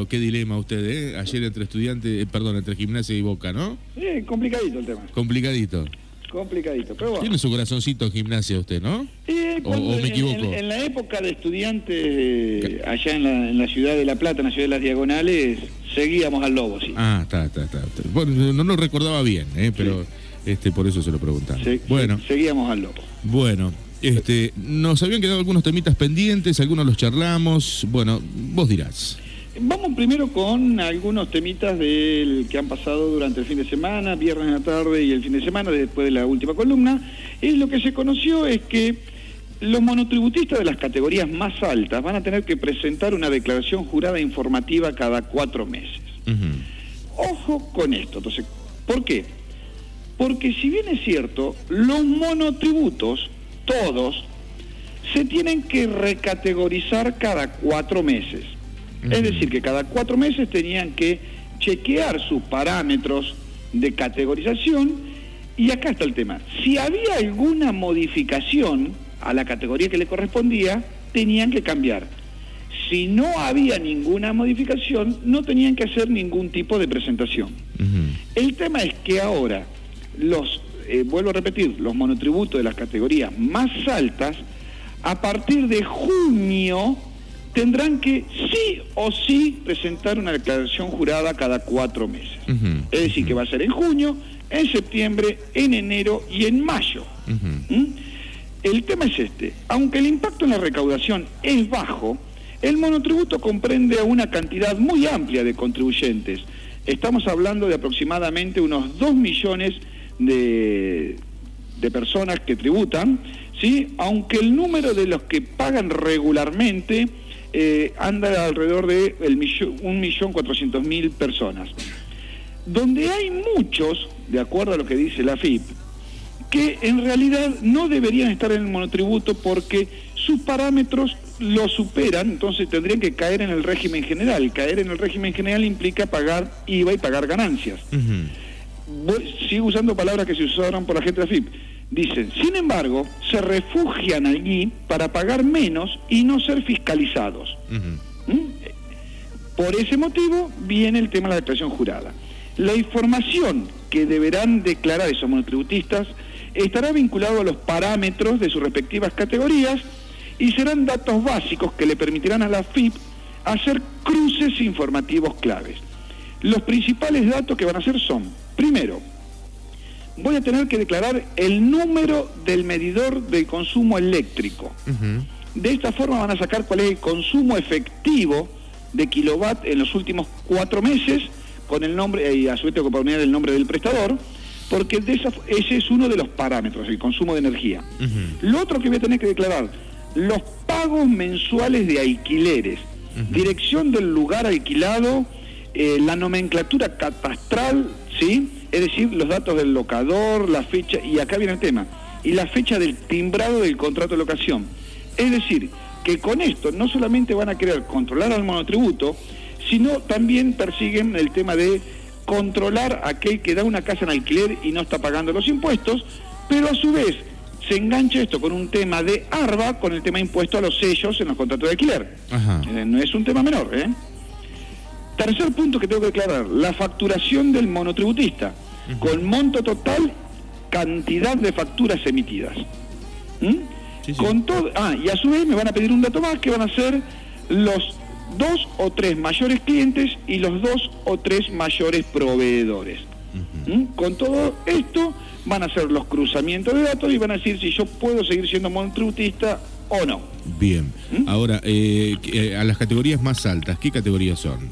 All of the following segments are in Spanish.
pero qué dilema usted, ¿eh? Ayer entre estudiantes, eh, perdón, entre gimnasia y boca, ¿no? Sí, complicadito el tema. Complicadito. Complicadito, pero bueno. Tiene su corazoncito en gimnasia usted, ¿no? Eh, O- o me en- equivoco. En, en la época de estudiantes, allá en la, en la ciudad de La Plata, en la ciudad de las Diagonales, seguíamos al lobo, sí. Ah, está, está, está. Bueno, no lo recordaba bien, ¿eh? Pero este, por eso se lo preguntaba. Se- bueno, se- seguíamos al lobo. bueno. Este, nos habían quedado algunos temitas pendientes, algunos los charlamos. Bueno, vos dirás. Vamos primero con algunos temitas del que han pasado durante el fin de semana, viernes en la tarde y el fin de semana, después de la última columna. Y lo que se conoció es que los monotributistas de las categorías más altas van a tener que presentar una declaración jurada informativa cada cuatro meses. Ojo con esto. Entonces, ¿por qué? Porque si bien es cierto, los monotributos, todos, se tienen que recategorizar cada cuatro meses. Es decir, que cada cuatro meses tenían que chequear sus parámetros de categorización y acá está el tema. Si había alguna modificación a la categoría que le correspondía, tenían que cambiar. Si no había ninguna modificación, no tenían que hacer ningún tipo de presentación. El tema es que ahora los, eh, vuelvo a repetir, los monotributos de las categorías más altas, a partir de junio tendrán que sí o sí presentar una declaración jurada cada cuatro meses. Es decir, que va a ser en junio, en septiembre, en enero y en mayo. ¿Mm? El tema es este. Aunque el impacto en la recaudación es bajo, el monotributo comprende a una cantidad muy amplia de contribuyentes. Estamos hablando de aproximadamente unos 2 millones de, de personas que tributan, ¿sí? aunque el número de los que pagan regularmente eh, anda alrededor de el millo- 1.400.000 personas. Donde hay muchos, de acuerdo a lo que dice la FIP, que en realidad no deberían estar en el monotributo porque sus parámetros lo superan, entonces tendrían que caer en el régimen general. Caer en el régimen general implica pagar IVA y pagar ganancias. Voy- sigo usando palabras que se usaron por la gente de la FIP. Dicen, sin embargo, se refugian allí para pagar menos y no ser fiscalizados. ¿Mm? Por ese motivo viene el tema de la declaración jurada. La información que deberán declarar esos monotributistas estará vinculado a los parámetros de sus respectivas categorías y serán datos básicos que le permitirán a la FIP hacer cruces informativos claves. Los principales datos que van a hacer son, primero, voy a tener que declarar el número del medidor del consumo eléctrico. De esta forma van a sacar cuál es el consumo efectivo de kilowatt en los últimos cuatro meses, con el nombre, eh, y a su vez tengo que poner el nombre del prestador, porque de esa, ese es uno de los parámetros, el consumo de energía. Lo otro que voy a tener que declarar, los pagos mensuales de alquileres, dirección del lugar alquilado, eh, la nomenclatura catastral, ¿sí? Es decir, los datos del locador, la fecha, y acá viene el tema, y la fecha del timbrado del contrato de locación. Es decir, que con esto no solamente van a querer controlar al monotributo, sino también persiguen el tema de controlar a aquel que da una casa en alquiler y no está pagando los impuestos, pero a su vez se engancha esto con un tema de ARBA, con el tema impuesto a los sellos en los contratos de alquiler. Ajá. Eh, no es un tema menor, ¿eh? Tercer punto que tengo que declarar, la facturación del monotributista, con monto total, cantidad de facturas emitidas. ¿Mm? Sí, sí. Con todo, ah, y a su vez me van a pedir un dato más que van a ser los dos o tres mayores clientes y los dos o tres mayores proveedores. ¿Mm? Con todo esto van a hacer los cruzamientos de datos y van a decir si yo puedo seguir siendo monotributista o no. Bien. ¿Mm? Ahora, eh, que- a las categorías más altas, ¿qué categorías son?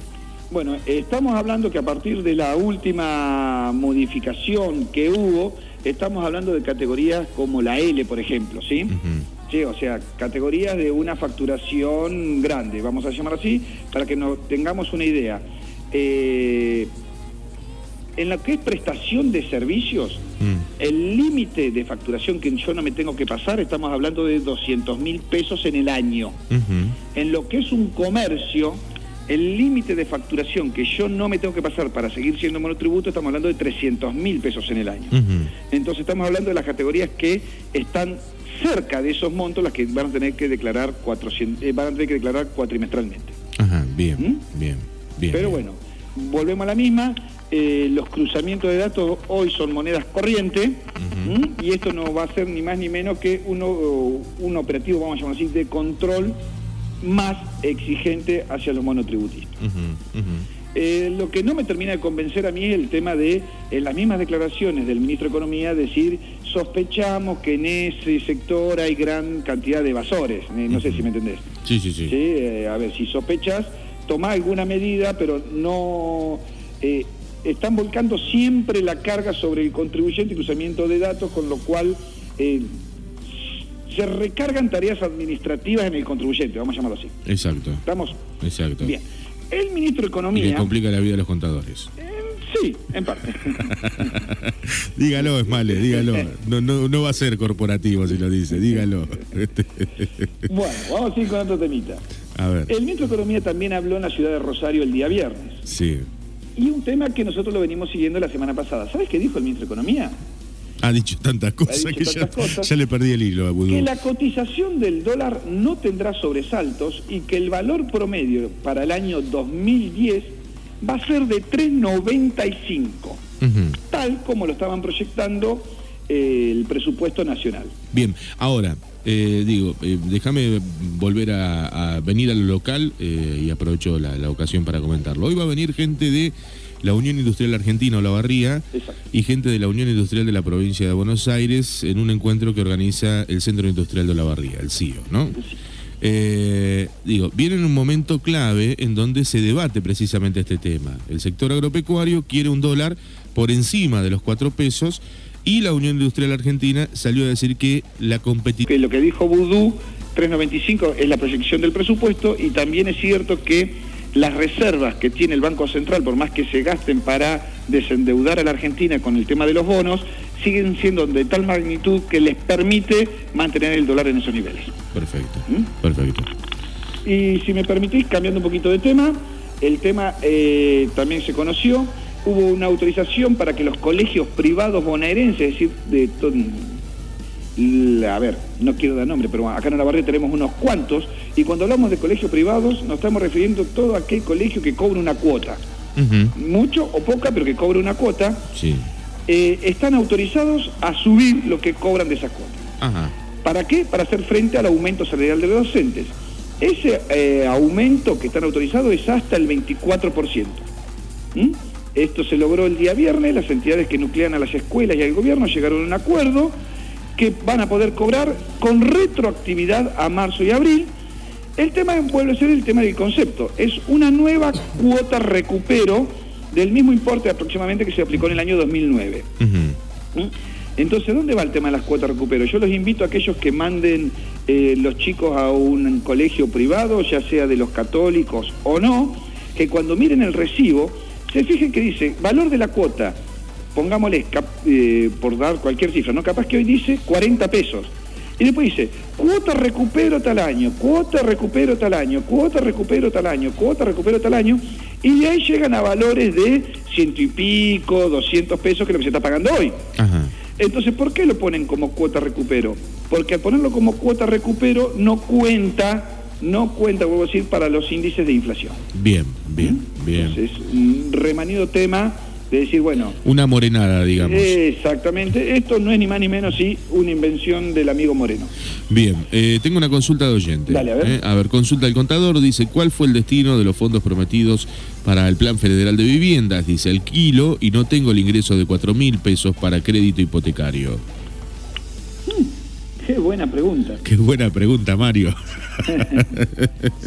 Bueno, estamos hablando que a partir de la última modificación que hubo, estamos hablando de categorías como la L, por ejemplo, ¿sí? Sí, o sea, categorías de una facturación grande, vamos a llamar así, para que nos tengamos una idea. Eh, en lo que es prestación de servicios, Mm. el límite de facturación que yo no me tengo que pasar, estamos hablando de 200 mil pesos en el año. En lo que es un comercio, el límite de facturación que yo no me tengo que pasar para seguir siendo monotributo, estamos hablando de 300 mil pesos en el año. Entonces estamos hablando de las categorías que están cerca de esos montos, las que van a tener que declarar 400, eh, van a tener que declarar cuatrimestralmente. Ajá, bien, ¿Mm? bien. Bien, Pero bien. bueno, volvemos a la misma. eh, los cruzamientos de datos hoy son monedas corrientes ¿m? y esto no va a ser ni más ni menos que uno, un operativo, vamos a llamarlo así, de control más exigente hacia los monotributistas. Eh, lo que no me termina de convencer a mí es el tema de, en las mismas declaraciones del ministro de Economía, decir, sospechamos que en ese sector hay gran cantidad de evasores. Eh, no sé si me entendés. Sí, sí, sí. Sí, eh, a ver, si sospechas, toma alguna medida, pero no... están volcando siempre la carga sobre el contribuyente y cruzamiento de datos, con lo cual se recargan tareas administrativas en el contribuyente, vamos a llamarlo así. Exacto. ¿Estamos? Exacto. Bien. El ministro de Y le Economía... complica la vida a los contadores. Eh, sí, en parte. dígalo, Esmale, dígalo. No, no, no va a ser corporativo si lo dice, dígalo. Este, bueno, vamos a ir con otro temita. a ver, El ministro de Economía también habló en la ciudad de Rosario el día viernes. sí. Y un tema que nosotros lo venimos siguiendo la semana pasada. ¿Sabes qué dijo el ministro de Economía? Ha dicho tantas cosas dicho que ya, tantas cosas. ya le perdí el hilo a Vudú. Que la cotización del dólar no tendrá sobresaltos y que el valor promedio para el año 2010 va a ser de 3,95, Ujú. tal como lo estaban proyectando eh, el presupuesto nacional. Bien, ahora, eh, digo, eh, déjame volver a, a venir al local y aprovecho la, la ocasión para comentarlo. Hoy va a venir gente de la Unión Industrial Argentina, Olavarría, Exacto. y gente de la Unión Industrial de la provincia de Buenos Aires en un encuentro que organiza el Centro Industrial de Olavarría, el CIO, ¿no? Eh, digo, viene en un momento clave en donde se debate precisamente este tema. El sector agropecuario quiere un dólar por encima de los cuatro pesos y la Unión Industrial Argentina salió a decir que la competitividad... lo que dijo Vudú, 395 es la proyección del presupuesto y también es cierto que las reservas que tiene el Banco Central, por más que se gasten para desendeudar a la Argentina con el tema de los bonos, siguen siendo de tal magnitud que les permite mantener el dólar en esos niveles. Perfecto, ¿Mm? perfecto. Y si me permitís, cambiando un poquito de tema, el tema eh, también se conoció, hubo una autorización para que los colegios privados bonaerenses, es decir, de a ver, no quiero dar nombre, pero acá en la barrio tenemos unos cuantos, y cuando hablamos de colegios privados nos estamos refiriendo a todo aquel colegio que cobra una cuota, mucho o poca, pero que cobra una cuota, Sí. eh, están autorizados a subir lo que cobran de esa cuota. Ajá. ¿Para qué? Para hacer frente al aumento salarial de los docentes. Ese eh, aumento que están autorizados es hasta el 24%. ¿Mm? Esto se logró el día viernes, las entidades que nuclean a las escuelas y al gobierno llegaron a un acuerdo que van a poder cobrar con retroactividad a marzo y abril. El tema vuelve a ser el tema del concepto. Es una nueva cuota recupero del mismo importe aproximadamente que se aplicó en el año 2009. Ujú. ¿Mm? Entonces, ¿dónde va el tema de las cuotas recupero? Yo los invito a aquellos que manden eh, los chicos a un colegio privado, ya sea de los católicos o no, que cuando miren el recibo, se fijen que dice valor de la cuota, pongámosle eh, por dar cualquier cifra, ¿no? Capaz que hoy dice 40 pesos. Y después dice, cuota recupero tal año, cuota recupero tal año, cuota recupero tal año, cuota recupero tal año, y de ahí llegan a valores de ciento y pico, 200 pesos, que es lo que se está pagando hoy. Ajá. Entonces, ¿por qué lo ponen como cuota recupero? Porque al ponerlo como cuota recupero no cuenta, no cuenta, vuelvo a decir, para los índices de inflación. Bien, bien, bien. Entonces, un remanido tema de decir, bueno, Una morenada, digamos. exactamente, esto no es ni más ni menos sí una invención del amigo Moreno. Bien, eh, tengo una consulta de oyente. Dale, a ver. Eh, a ver, consulta del contador, dice, ¿cuál fue el destino de los fondos prometidos para el Plan Federal de Viviendas? Dice, el kilo y no tengo el ingreso de 4 mil pesos para crédito hipotecario. Qué buena pregunta. Qué buena pregunta, Mario.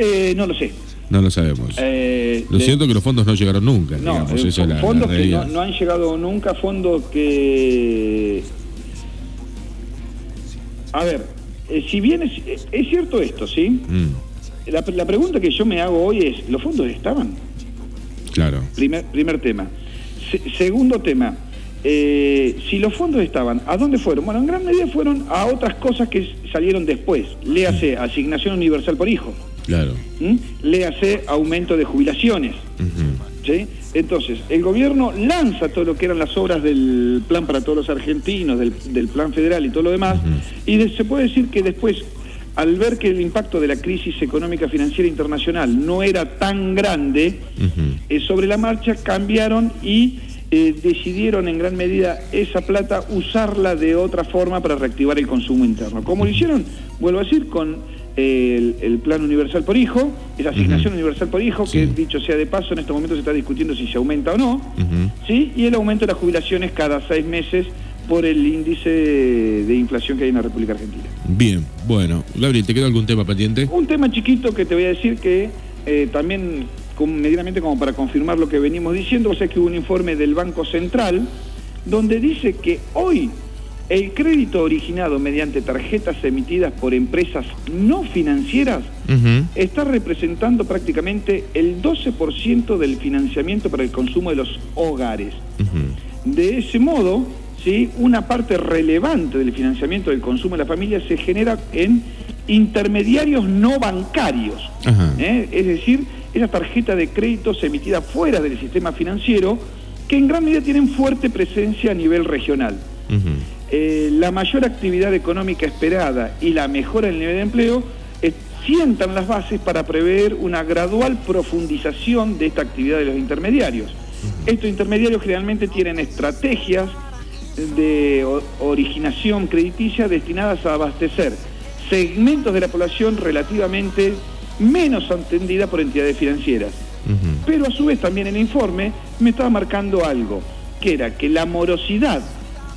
Eh, no lo sé. No lo sabemos. Eh, lo de- cierto que los fondos no llegaron nunca, No, digamos, eh, es la, fondos que no, no han llegado nunca, fondos que... A ver, eh, si bien es, es cierto esto, ¿sí? Mm, La, la pregunta que yo me hago hoy es, ¿los fondos estaban? claro. Primer, primer tema. Se- segundo tema, eh, si los fondos estaban, ¿a dónde fueron? Bueno, en gran medida fueron a otras cosas que salieron después. Léase asignación universal por hijo. Claro. ¿m? Léase aumento de jubilaciones. ¿sí? Entonces, el gobierno lanza todo lo que eran las obras del plan para todos los argentinos, del, del plan federal y todo lo demás, y de- se puede decir que después, al ver que el impacto de la crisis económica financiera internacional no era tan grande, eh, sobre la marcha cambiaron y eh, decidieron en gran medida esa plata usarla de otra forma para reactivar el consumo interno. ¿Cómo lo hicieron? Vuelvo a decir, con el, plan universal por hijo, esa asignación universal por hijo, que dicho sea de paso, en estos momentos se está discutiendo si se aumenta o no, ¿sí? y el aumento de las jubilaciones cada seis meses por el índice de inflación que hay en la República Argentina. Bien, bueno. Gabriel, ¿te queda algún tema pendiente? Un tema chiquito que te voy a decir que eh, también medianamente como para confirmar lo que venimos diciendo, o sea que hubo un informe del Banco Central donde dice que hoy el crédito originado mediante tarjetas emitidas por empresas no financieras está representando prácticamente el 12% del financiamiento para el consumo de los hogares. De ese modo, ¿sí? una parte relevante del financiamiento del consumo de la familia se genera en intermediarios no bancarios. ¿eh? Es decir, esa tarjeta de créditos emitida fuera del sistema financiero que en gran medida tienen fuerte presencia a nivel regional. Eh, la mayor actividad económica esperada y la mejora del nivel de empleo eh, sientan las bases para prever una gradual profundización de esta actividad de los intermediarios. Estos intermediarios generalmente tienen estrategias de originación crediticia destinadas a abastecer segmentos de la población relativamente menos atendida por entidades financieras. Pero a su vez también el informe me estaba marcando algo, que era que la morosidad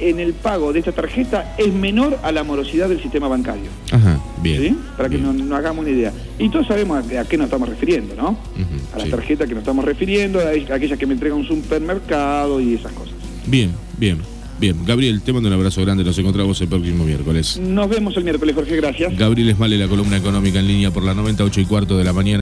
en el pago de esta tarjeta es menor a la morosidad del sistema bancario. Ajá, bien. Para que nos, hagamos una idea. Y todos sabemos a, qué nos estamos refiriendo, ¿no? a las tarjetas que nos estamos refiriendo, a aquellas que me entregan un supermercado y esas cosas. Bien, bien. Bien, Gabriel, te mando un abrazo grande, nos encontramos el próximo miércoles. Nos vemos el miércoles, Jorge, gracias. Gabriel Esmale, la columna económica en línea por la 98 y cuarto de la mañana.